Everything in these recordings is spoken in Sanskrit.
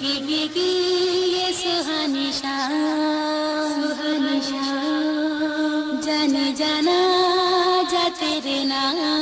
ग सुहनिशहनिश जन जन जना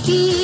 की